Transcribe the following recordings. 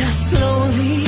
and I slowly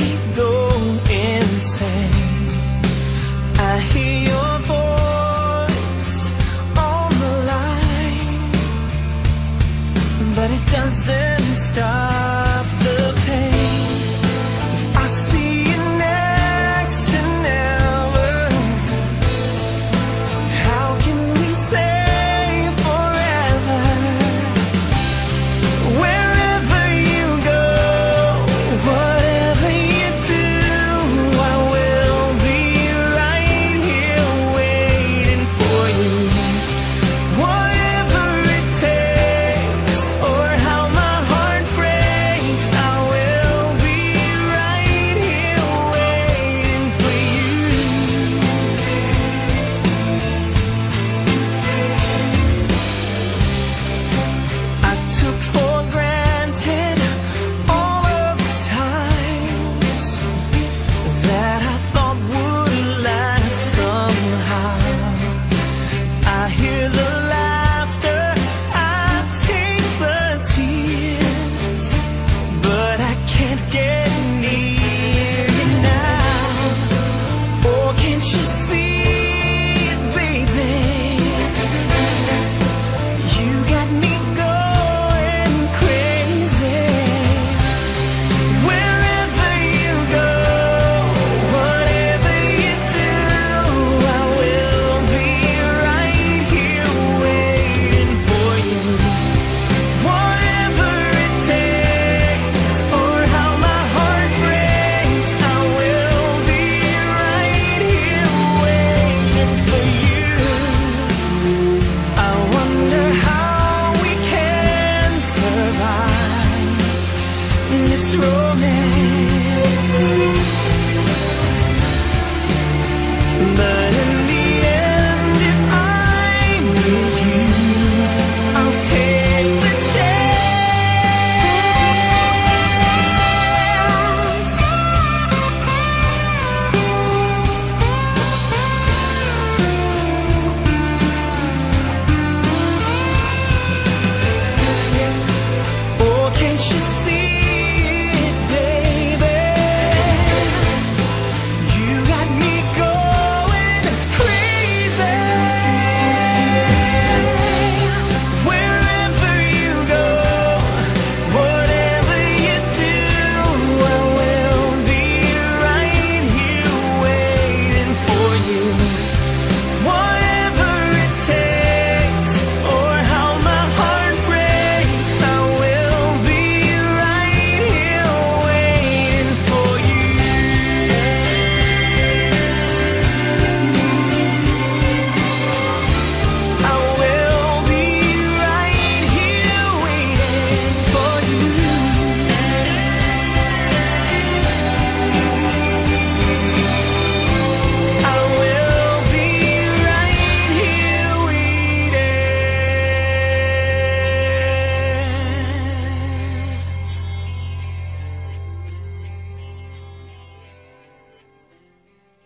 rolling.